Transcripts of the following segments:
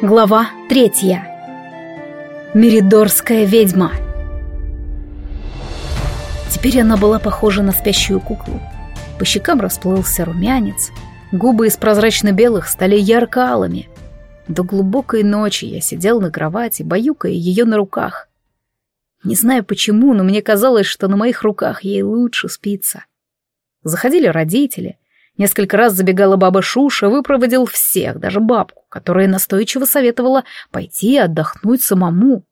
Глава третья. Меридорская ведьма. Теперь она была похожа на спящую куклу. По щекам расплылся румянец, губы из прозрачно-белых стали ярко-алыми. До глубокой ночи я сидел на кровати, баюкая ее на руках. Не знаю почему, но мне казалось, что на моих руках ей лучше спится. Заходили родители — Несколько раз забегала баба Шуша, выпроводил всех, даже бабку, которая настойчиво советовала пойти отдохнуть самому.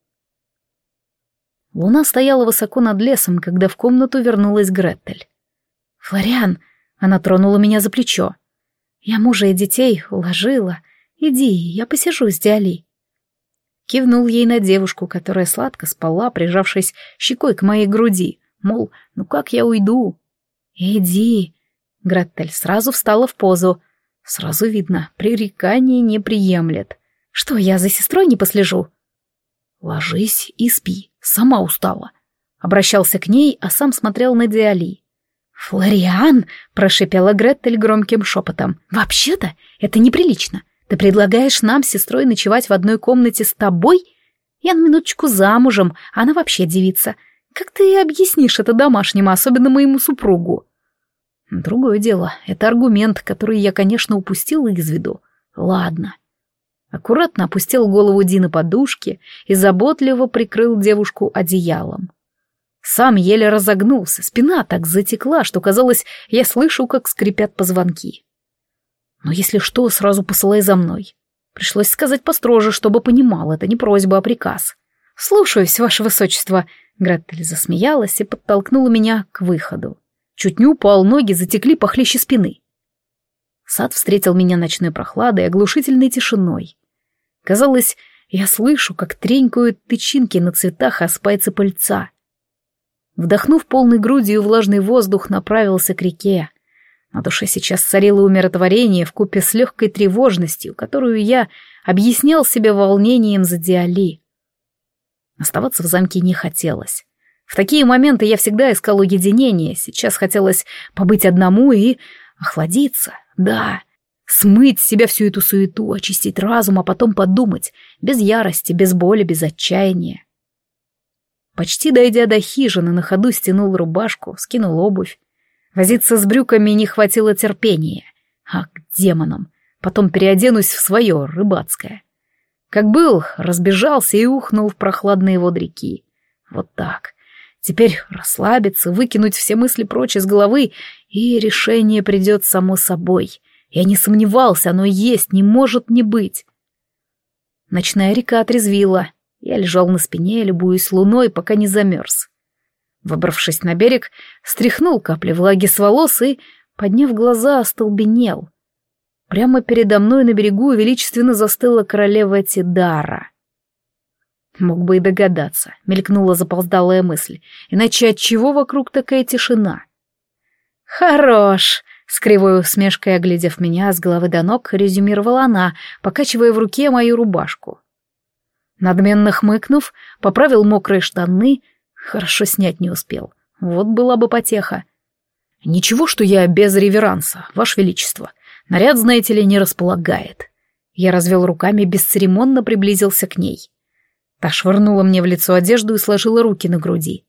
Луна стояла высоко над лесом, когда в комнату вернулась Гретель. «Флориан!» — она тронула меня за плечо. «Я мужа и детей уложила. Иди, я посижу с Диали». Кивнул ей на девушку, которая сладко спала, прижавшись щекой к моей груди, мол, ну как я уйду? «Иди!» Гретель сразу встала в позу. Сразу видно, пререкание не приемлет. Что, я за сестрой не послежу? Ложись и спи, сама устала. Обращался к ней, а сам смотрел на Диали. «Флориан!» — прошипела Гретель громким шепотом. «Вообще-то это неприлично. Ты предлагаешь нам с сестрой ночевать в одной комнате с тобой? Я на минуточку замужем, она вообще девица. Как ты объяснишь это домашнему, особенно моему супругу?» Другое дело, это аргумент, который я, конечно, упустил из виду. Ладно. Аккуратно опустил голову Ди на подушке и заботливо прикрыл девушку одеялом. Сам еле разогнулся, спина так затекла, что казалось, я слышу, как скрипят позвонки. Но если что, сразу посылай за мной. Пришлось сказать построже, чтобы понимал, это не просьба, а приказ. «Слушаюсь, ваше высочество», — Гретель засмеялась и подтолкнула меня к выходу. Чуть не упал, ноги затекли похлеще спины. Сад встретил меня ночной прохладой и оглушительной тишиной. Казалось, я слышу, как тренькают тычинки на цветах осыпается пыльца. Вдохнув полной грудью влажный воздух, направился к реке. На душе сейчас царило умиротворение вкупе с легкой тревожностью, которую я объяснял себе волнением за Диали. Оставаться в замке не хотелось. В такие моменты я всегда искал уединение, сейчас хотелось побыть одному и охладиться, да, смыть с себя всю эту суету, очистить разум, а потом подумать, без ярости, без боли, без отчаяния. Почти дойдя до хижины, на ходу стянул рубашку, скинул обувь. Возиться с брюками не хватило терпения. А к демонам. Потом переоденусь в свое, рыбацкое. Как был, разбежался и ухнул в прохладные воды реки. Вот так. Теперь расслабиться, выкинуть все мысли прочь из головы, и решение придет само собой. Я не сомневался, оно есть, не может не быть. Ночная река отрезвила. Я лежал на спине, любуясь луной, пока не замерз. Выбравшись на берег, стряхнул капли влаги с волос и, подняв глаза, остолбенел. Прямо передо мной на берегу величественно застыла королева Тидара — Мог бы и догадаться, мелькнула заполздалая мысль. Иначе от чего вокруг такая тишина? Хорош, с кривой усмешкой оглядев меня с головы до ног, резюмировала она, покачивая в руке мою рубашку. Надменно хмыкнув, поправил мокрые штаны, хорошо снять не успел. Вот была бы потеха. Ничего, что я без реверанса, Ваше Величество. Наряд, знаете ли, не располагает. Я развел руками, бесцеремонно приблизился к ней. Та швырнула мне в лицо одежду и сложила руки на груди.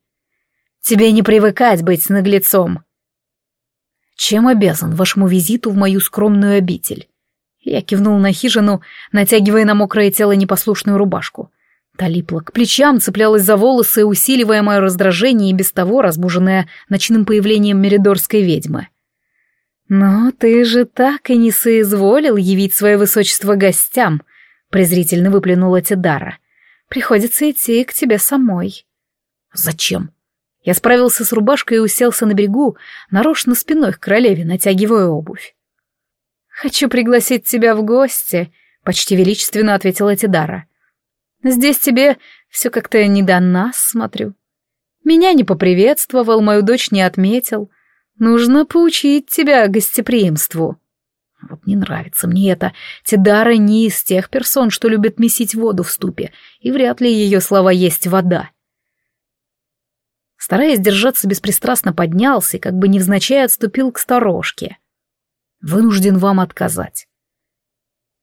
«Тебе не привыкать быть наглецом!» «Чем обязан вашему визиту в мою скромную обитель?» Я кивнул на хижину, натягивая на мокрое тело непослушную рубашку. Та липла к плечам, цеплялась за волосы, усиливая мое раздражение и без того разбуженное ночным появлением меридорской ведьмы. «Но ты же так и не соизволил явить свое высочество гостям», — презрительно выплюнула Тедара. Приходится идти к тебе самой. Зачем? Я справился с рубашкой и уселся на берегу, нарочно спиной к королеве, натягивая обувь. «Хочу пригласить тебя в гости», — почти величественно ответила Тидара. «Здесь тебе все как-то не до нас, смотрю. Меня не поприветствовал, мою дочь не отметил. Нужно поучить тебя гостеприимству». Вот не нравится мне это. Тидара не из тех персон, что любят месить воду в ступе, и вряд ли ее слова есть вода. Стараясь держаться беспристрастно, поднялся и как бы невзначай отступил к сторожке. Вынужден вам отказать.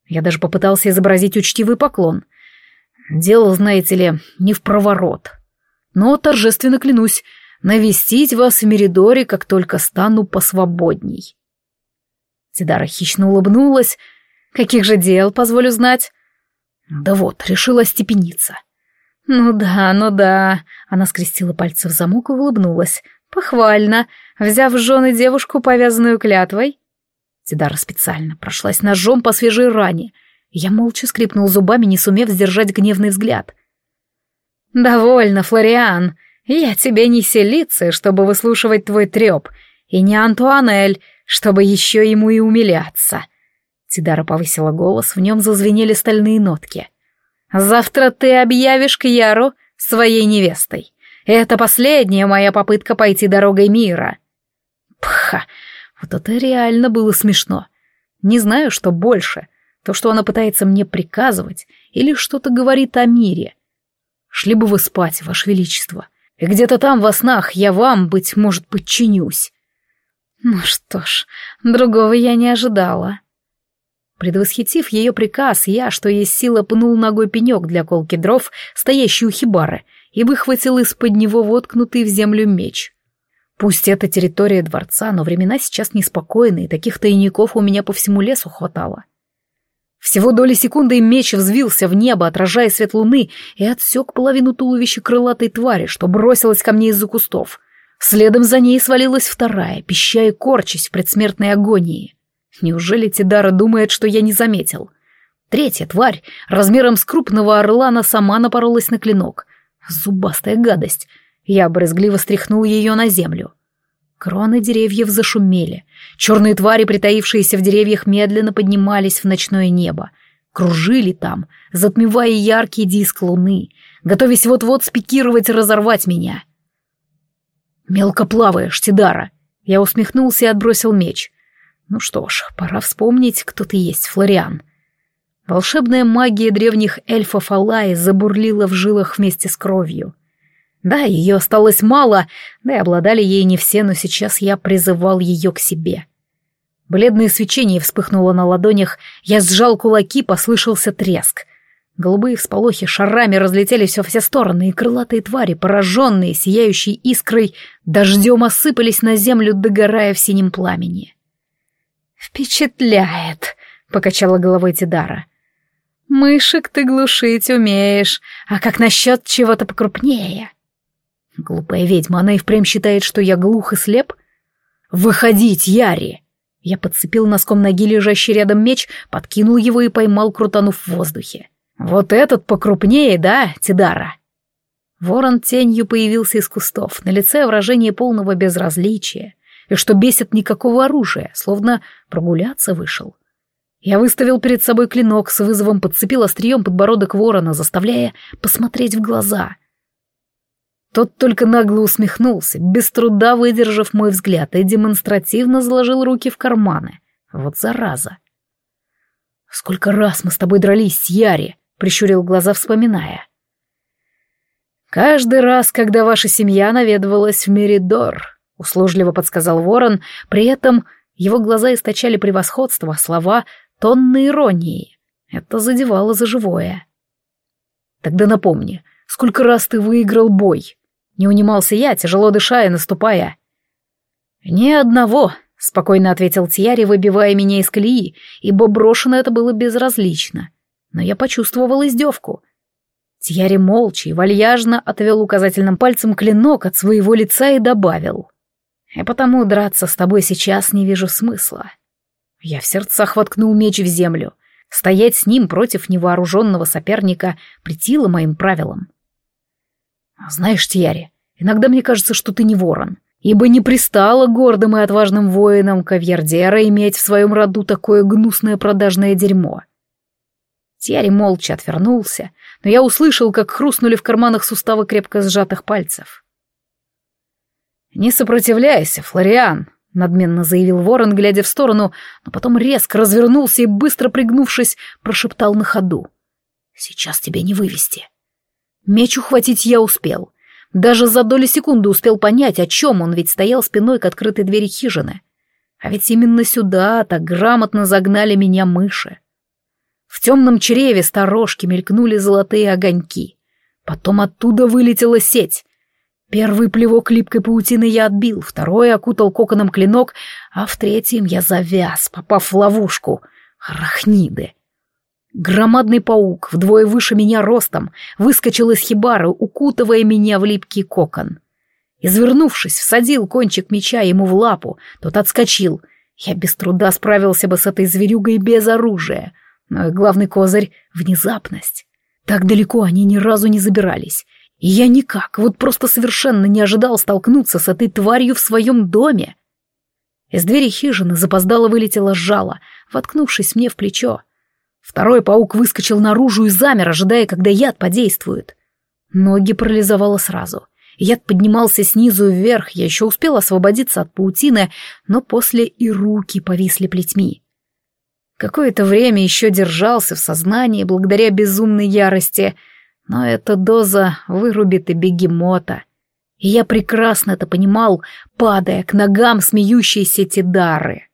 Я даже попытался изобразить учтивый поклон. Дело, знаете ли, не в проворот. Но торжественно клянусь, навестить вас в Меридоре, как только стану посвободней. Тидара хищно улыбнулась. Каких же дел, позволю знать? Да вот, решила степениться. Ну да, ну да. Она скрестила пальцы в замок и улыбнулась. Похвально. Взяв в жены девушку, повязанную клятвой. Тидара специально прошлась ножом по свежей ране. Я молча скрипнул зубами, не сумев сдержать гневный взгляд. «Довольно, Флориан. Я тебе не селица, чтобы выслушивать твой треп, и не Антуанель, чтобы еще ему и умиляться». Тидара повысила голос, в нем зазвенели стальные нотки. «Завтра ты объявишь Кьяру своей невестой. Это последняя моя попытка пойти дорогой мира». Пха, вот это реально было смешно. Не знаю, что больше, то, что она пытается мне приказывать, или что-то говорит о мире. Шли бы вы спать, Ваше Величество, и где-то там во снах я вам, быть может, подчинюсь. Ну что ж, другого я не ожидала. Предвосхитив ее приказ, я, что есть сила, пнул ногой пенек для колки дров, стоящий у хибары, и выхватил из-под него воткнутый в землю меч. Пусть это территория дворца, но времена сейчас неспокойные, таких тайников у меня по всему лесу хватало. Всего доли секунды меч взвился в небо, отражая свет луны, и отсек половину туловища крылатой твари, что бросилась ко мне из-за кустов. Следом за ней свалилась вторая, пища и корчась в предсмертной агонии. Неужели Тидара думает, что я не заметил? Третья тварь, размером с крупного орлана, сама напоролась на клинок. Зубастая гадость — я брезгливо стряхнул ее на землю. Кроны деревьев зашумели. Черные твари, притаившиеся в деревьях, медленно поднимались в ночное небо. Кружили там, затмевая яркий диск луны, готовясь вот-вот спикировать и разорвать меня. «Мелко плаваешь, Тидара!» Я усмехнулся и отбросил меч. «Ну что ж, пора вспомнить, кто ты есть, Флориан». Волшебная магия древних эльфов Алаи забурлила в жилах вместе с кровью. Да, ее осталось мало, да и обладали ей не все, но сейчас я призывал ее к себе. Бледное свечение вспыхнуло на ладонях, я сжал кулаки, послышался треск. Голубые всполохи шарами разлетелись во все стороны, и крылатые твари, пораженные, сияющей искрой, дождем осыпались на землю, догорая в синем пламени. «Впечатляет!» — покачала головой Тидара. «Мышек ты глушить умеешь, а как насчет чего-то покрупнее?» Глупая ведьма, она и впрямь считает, что я глух и слеп? «Выходить, Яри!» Я подцепил носком ноги лежащий рядом меч, подкинул его и поймал, крутанув в воздухе. «Вот этот покрупнее, да, Тидара?» Ворон тенью появился из кустов, на лице выражение полного безразличия, и что бесит никакого оружия, словно прогуляться вышел. Я выставил перед собой клинок, с вызовом подцепил острием подбородок ворона, заставляя посмотреть в глаза — тот только нагло усмехнулся, без труда выдержав мой взгляд, и демонстративно заложил руки в карманы. Вот зараза. «Сколько раз мы с тобой дрались Яри?» — прищурил глаза, вспоминая. «Каждый раз, когда ваша семья наведывалась в Меридор», — услужливо подсказал Ворон, при этом его глаза источали превосходство, а слова — тонны иронии. Это задевало за живое. «Тогда напомни, сколько раз ты выиграл бой?» Не унимался я, тяжело дыша и наступая. «Ни одного», — спокойно ответил Тьяри, выбивая меня из колеи, ибо брошено это было безразлично. Но я почувствовал издевку. Тьяри молча и вальяжно отвел указательным пальцем клинок от своего лица и добавил. «И потому драться с тобой сейчас не вижу смысла». Я в сердцах воткнул меч в землю. Стоять с ним против невооруженного соперника притило моим правилам. «Знаешь, Тьяри, иногда мне кажется, что ты не ворон, ибо не пристало гордым и отважным воинам Кавьердера иметь в своем роду такое гнусное продажное дерьмо». Тьяри молча отвернулся, но я услышал, как хрустнули в карманах суставы крепко сжатых пальцев. «Не сопротивляйся, Флориан», — надменно заявил ворон, глядя в сторону, но потом резко развернулся и, быстро пригнувшись, прошептал на ходу. «Сейчас тебя не вывести. Меч ухватить я успел. Даже за доли секунды успел понять, о чем он, ведь стоял спиной к открытой двери хижины. А ведь именно сюда так грамотно загнали меня мыши. В темном чреве сторожки мелькнули золотые огоньки. Потом оттуда вылетела сеть. Первый плевок липкой паутины я отбил, второй окутал коконом клинок, а в третьем я завяз, попав в ловушку. Рахниды. Громадный паук, вдвое выше меня ростом, выскочил из хибары, укутывая меня в липкий кокон. Извернувшись, всадил кончик меча ему в лапу, тот отскочил. Я без труда справился бы с этой зверюгой без оружия. Но и главный козырь — внезапность. Так далеко они ни разу не забирались. И я никак, вот просто совершенно не ожидал столкнуться с этой тварью в своем доме. Из двери хижины запоздало вылетело жало, воткнувшись мне в плечо. Второй паук выскочил наружу и замер, ожидая, когда яд подействует. Ноги парализовало сразу. Яд поднимался снизу вверх, я еще успел освободиться от паутины, но после и руки повисли плетьми. Какое-то время еще держался в сознании благодаря безумной ярости, но эта доза вырубит и бегемота. И я прекрасно это понимал, падая к ногам смеющейся Тидары.